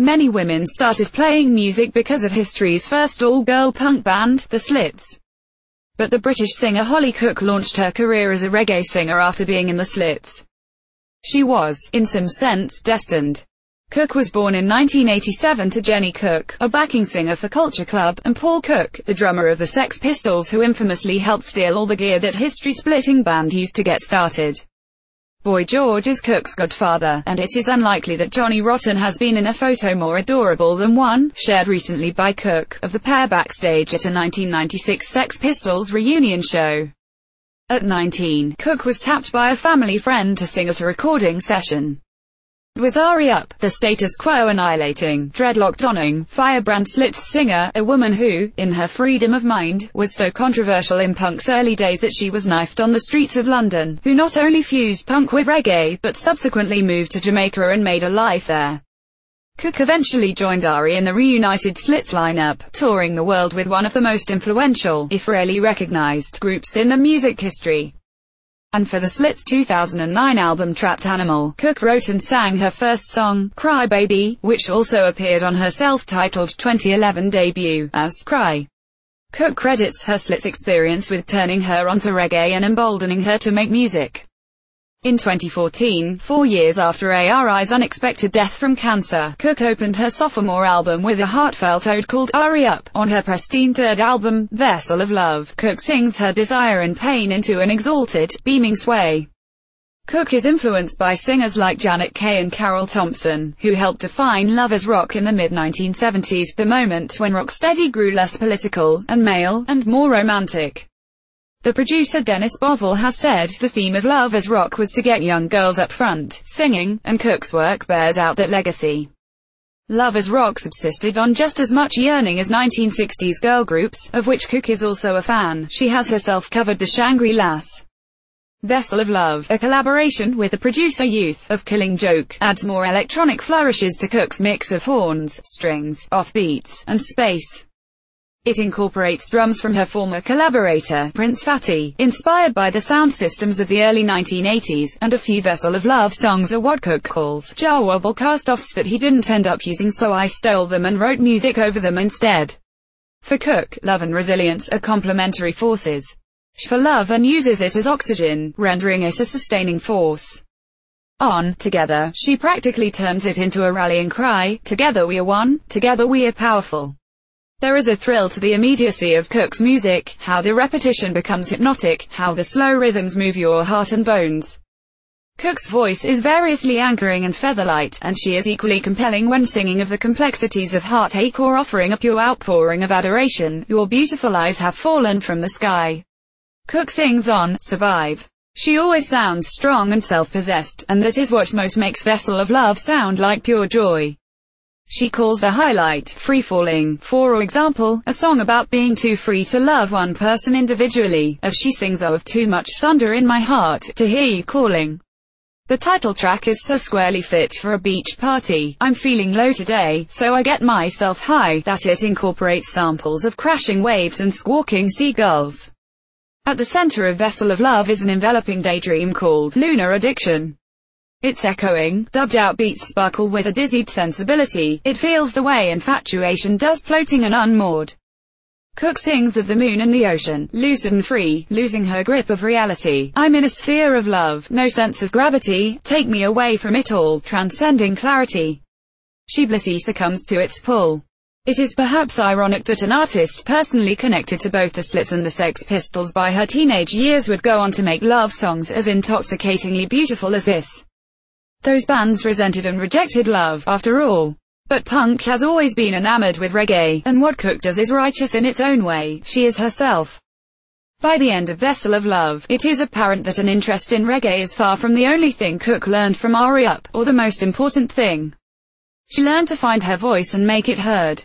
Many women started playing music because of history's first all-girl punk band, The Slits. But the British singer Hollie Cook launched her career as a reggae singer after being in The Slits. She was, in some sense, destined. Cook was born in 1987 to Jeni Cook, a backing singer for Culture Club, and Paul Cook, the drummer of the Sex Pistols who infamously helped steal all the gear that history-splitting band used to get started. Boy George is Cook's godfather, and it is unlikely that Johnny Rotten has been in a photo more adorable than one, shared recently by Cook, of the pair backstage at a 1996 Sex Pistols reunion show. At 19, Cook was tapped by a family friend to sing at a recording session was Ari Up, the status quo annihilating, dreadlock donning, firebrand slits singer, a woman who, in her freedom of mind, was so controversial in punk's early days that she was knifed on the streets of London, who not only fused punk with reggae, but subsequently moved to Jamaica and made a life there. Cook eventually joined Ari in the reunited Slits lineup, touring the world with one of the most influential, if rarely recognized, groups in the music history and for the Slits 2009 album Trapped Animal, Cook wrote and sang her first song, Cry Baby, which also appeared on her self-titled 2011 debut, as Cry. Cook credits her Slits experience with turning her onto reggae and emboldening her to make music. In 2014, four years after ARI's unexpected death from cancer, Cook opened her sophomore album with a heartfelt ode called Ari Up. On her pristine third album, Vessel of Love, Cook sings her desire and pain into an exalted, beaming sway. Cook is influenced by singers like Janet Kay and Carroll Thompson, who helped define lovers rock in the mid-1970s, the moment when rocksteady grew less political, and male, and more romantic. The producer Dennis Bovell has said, the theme of Lovers Rock was to get young girls up front, singing, and Cook's work bears out that legacy. Lovers Rock subsisted on just as much yearning as 1960s girl groups, of which Cook is also a fan. She has herself covered the Shangri-Las. Vessel of Love, a collaboration with the producer Youth, of Killing Joke, adds more electronic flourishes to Cook's mix of horns, strings, offbeats, and space. It incorporates drums from her former collaborator, Prince Fatty, inspired by the sound systems of the early 1980s, and a few Vessel of Love songs are what Cook calls Jah Wobble cast-offs that he didn't end up using so I stole them and wrote music over them instead. For Cook, love and resilience are complementary forces. For love and uses it as oxygen, rendering it a sustaining force. On, together, she practically turns it into a rallying cry, together we are one, together we are powerful. There is a thrill to the immediacy of Cook's music, how the repetition becomes hypnotic, how the slow rhythms move your heart and bones. Cook's voice is variously anchoring and featherlight, and she is equally compelling when singing of the complexities of heartache or offering a pure outpouring of adoration. Your beautiful eyes have fallen from the sky. Cook sings on, Survive. She always sounds strong and self-possessed, and that is what most makes Vessel of Love sound like pure joy. She calls the highlight, free falling, for example, a song about being too free to love one person individually, as she sings oh, of too much thunder in my heart, to hear you calling. The title track is so squarely fit for a beach party, I'm feeling low today, so I get myself high, that it incorporates samples of crashing waves and squawking seagulls. At the center of Vessel of Love is an enveloping daydream called Lunar Addiction. Its echoing, dubbed-out beats sparkle with a dizzied sensibility, it feels the way infatuation does floating and unmoored. Cook sings of the moon and the ocean, lucid and free, losing her grip of reality. I'm in a sphere of love, no sense of gravity, take me away from it all, transcending clarity. She blissy succumbs to its pull. It is perhaps ironic that an artist personally connected to both the Slits and the Sex Pistols by her teenage years would go on to make love songs as intoxicatingly beautiful as this. Those bands resented and rejected love, after all. But punk has always been enamored with reggae, and what Cook does is righteous in its own way, she is herself. By the end of Vessel of Love, it is apparent that an interest in reggae is far from the only thing Cook learned from Ari Up, or the most important thing. She learned to find her voice and make it heard.